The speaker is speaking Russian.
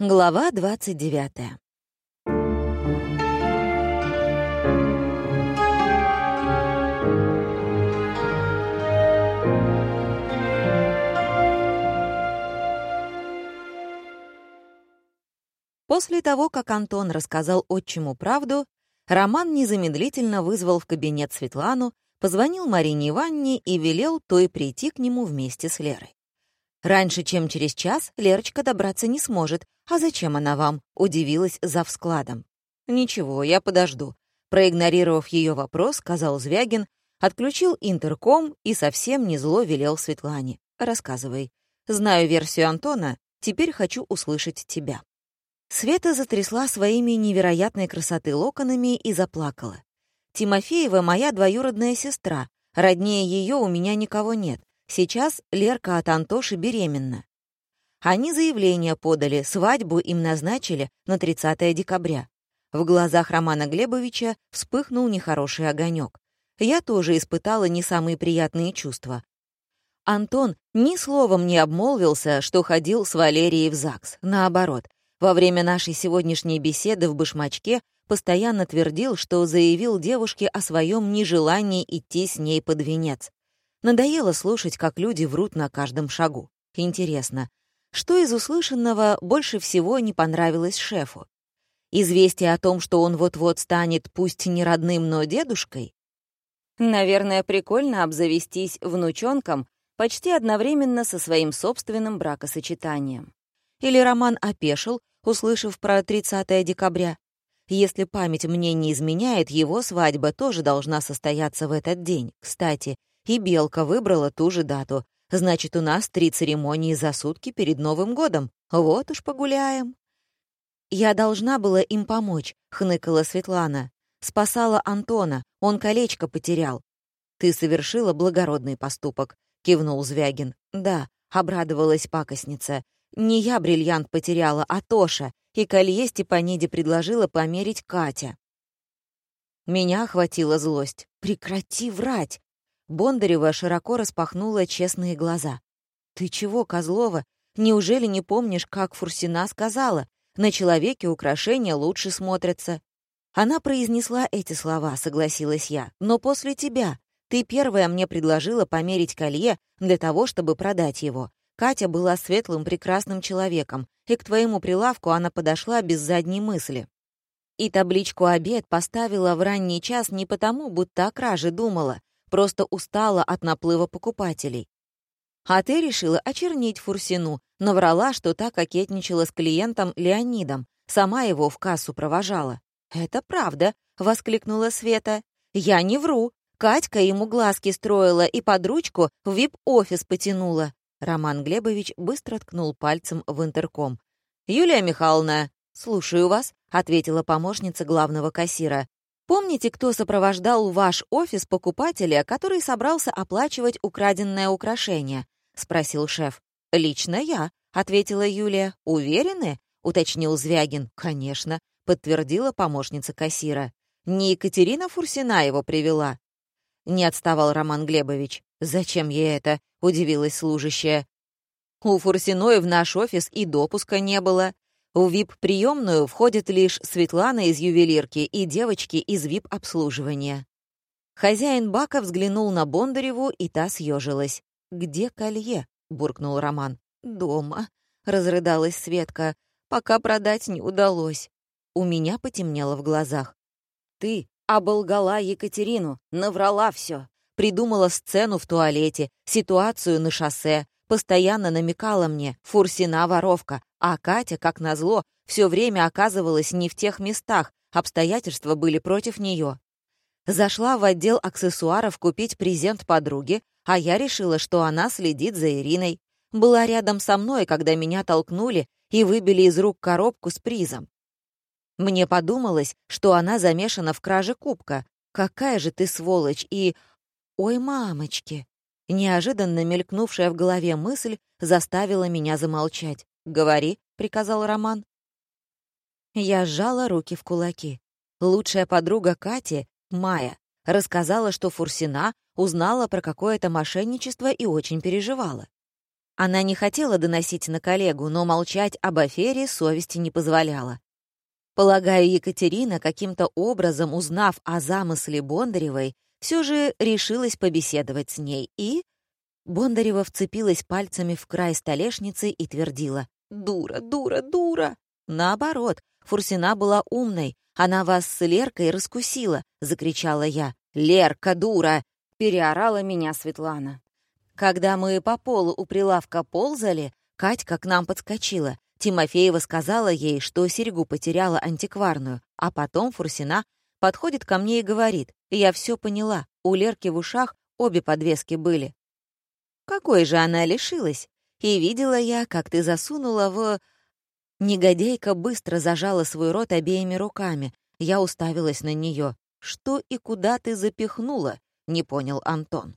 Глава 29. После того, как Антон рассказал отчиму правду, Роман незамедлительно вызвал в кабинет Светлану, позвонил Марине Ивановне и велел той прийти к нему вместе с Лерой. Раньше, чем через час, Лерочка добраться не сможет. А зачем она вам? Удивилась за вскладом. Ничего, я подожду. Проигнорировав ее вопрос, сказал Звягин, отключил интерком и совсем не зло велел Светлане. Рассказывай. Знаю версию Антона, теперь хочу услышать тебя. Света затрясла своими невероятной красоты локонами и заплакала. Тимофеева — моя двоюродная сестра. Роднее ее у меня никого нет. Сейчас Лерка от Антоши беременна. Они заявление подали, свадьбу им назначили на 30 декабря. В глазах Романа Глебовича вспыхнул нехороший огонек. Я тоже испытала не самые приятные чувства. Антон ни словом не обмолвился, что ходил с Валерией в ЗАГС. Наоборот, во время нашей сегодняшней беседы в башмачке постоянно твердил, что заявил девушке о своем нежелании идти с ней под венец. Надоело слушать, как люди врут на каждом шагу. Интересно, что из услышанного больше всего не понравилось шефу? Известие о том, что он вот-вот станет пусть не родным, но дедушкой? Наверное, прикольно обзавестись внучонком почти одновременно со своим собственным бракосочетанием. Или Роман опешил, услышав про 30 декабря. Если память мне не изменяет, его свадьба тоже должна состояться в этот день. Кстати, и Белка выбрала ту же дату. Значит, у нас три церемонии за сутки перед Новым годом. Вот уж погуляем. «Я должна была им помочь», — хныкала Светлана. «Спасала Антона, он колечко потерял». «Ты совершила благородный поступок», — кивнул Звягин. «Да», — обрадовалась пакостница. «Не я бриллиант потеряла, а Тоша, и колье Степаниде предложила померить Катя». Меня охватила злость. «Прекрати врать!» Бондарева широко распахнула честные глаза. «Ты чего, Козлова? Неужели не помнишь, как Фурсина сказала? На человеке украшения лучше смотрятся». Она произнесла эти слова, согласилась я. «Но после тебя. Ты первая мне предложила померить колье для того, чтобы продать его. Катя была светлым, прекрасным человеком, и к твоему прилавку она подошла без задней мысли. И табличку «Обед» поставила в ранний час не потому, будто о краже думала, просто устала от наплыва покупателей. А ты решила очернить Фурсину, но врала, что та кокетничала с клиентом Леонидом, сама его в кассу провожала. «Это правда», — воскликнула Света. «Я не вру. Катька ему глазки строила и под ручку в вип-офис потянула». Роман Глебович быстро ткнул пальцем в интерком. «Юлия Михайловна, слушаю вас», — ответила помощница главного кассира. Помните, кто сопровождал ваш офис покупателя, который собрался оплачивать украденное украшение?» — спросил шеф. «Лично я», — ответила Юлия. «Уверены?» — уточнил Звягин. «Конечно», — подтвердила помощница кассира. «Не Екатерина Фурсина его привела?» Не отставал Роман Глебович. «Зачем ей это?» — удивилась служащая. «У Фурсиной в наш офис и допуска не было. В ВИП-приемную входят лишь Светлана из ювелирки и девочки из ВИП-обслуживания. Хозяин бака взглянул на Бондареву, и та съежилась. «Где колье?» — буркнул Роман. «Дома», — разрыдалась Светка. «Пока продать не удалось». У меня потемнело в глазах. «Ты оболгала Екатерину, наврала все. Придумала сцену в туалете, ситуацию на шоссе, постоянно намекала мне «Фурсина воровка», а Катя, как назло, все время оказывалась не в тех местах, обстоятельства были против нее. Зашла в отдел аксессуаров купить презент подруге, а я решила, что она следит за Ириной. Была рядом со мной, когда меня толкнули и выбили из рук коробку с призом. Мне подумалось, что она замешана в краже кубка. Какая же ты сволочь и... Ой, мамочки! Неожиданно мелькнувшая в голове мысль заставила меня замолчать. «Говори», — приказал Роман. Я сжала руки в кулаки. Лучшая подруга Кати, Майя, рассказала, что Фурсина узнала про какое-то мошенничество и очень переживала. Она не хотела доносить на коллегу, но молчать об афере совести не позволяла. Полагаю, Екатерина, каким-то образом узнав о замысле Бондаревой, все же решилась побеседовать с ней и... Бондарева вцепилась пальцами в край столешницы и твердила «Дура, дура, дура!» Наоборот, Фурсина была умной. Она вас с Леркой раскусила, закричала я. Лерка, дура! переорала меня Светлана. Когда мы по полу у прилавка ползали, Катька к нам подскочила. Тимофеева сказала ей, что серьгу потеряла антикварную, а потом Фурсина подходит ко мне и говорит, «Я все поняла, у Лерки в ушах обе подвески были». Какой же она лишилась? И видела я, как ты засунула в... Негодейка быстро зажала свой рот обеими руками. Я уставилась на нее. «Что и куда ты запихнула?» — не понял Антон.